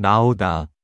나오다.